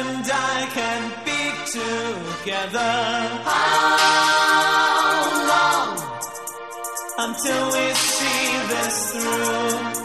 and I can be together. How long until we see this through?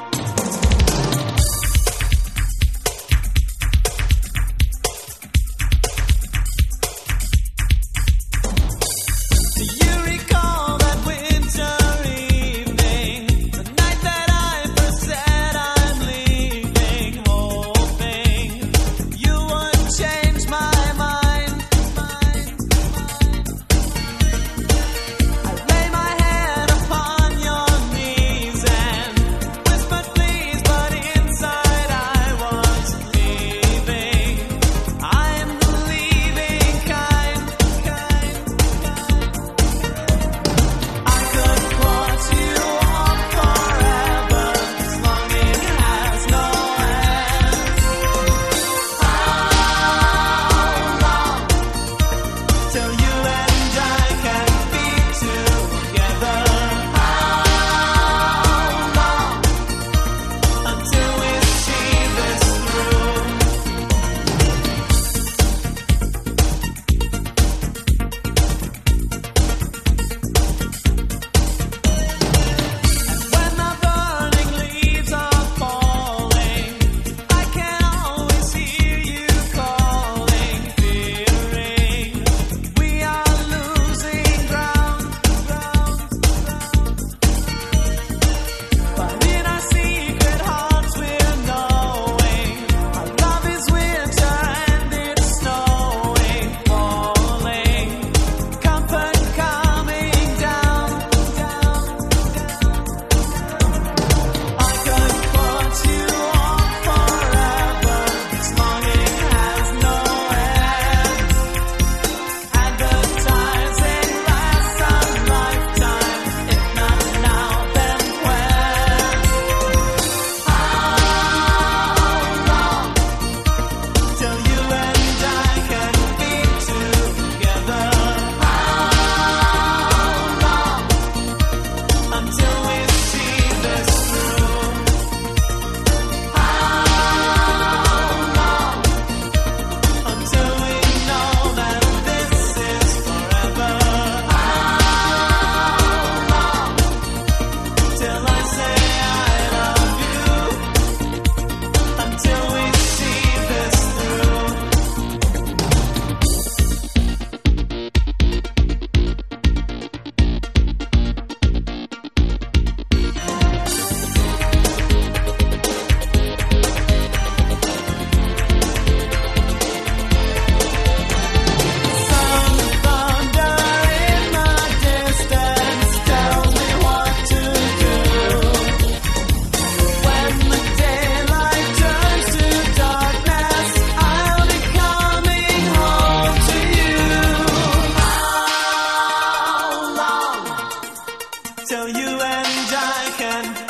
man.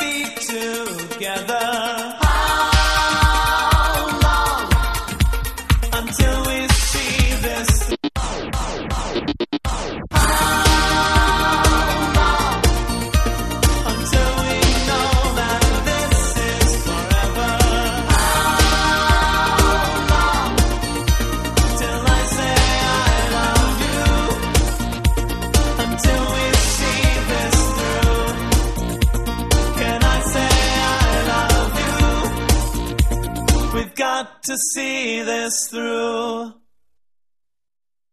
got to see this through.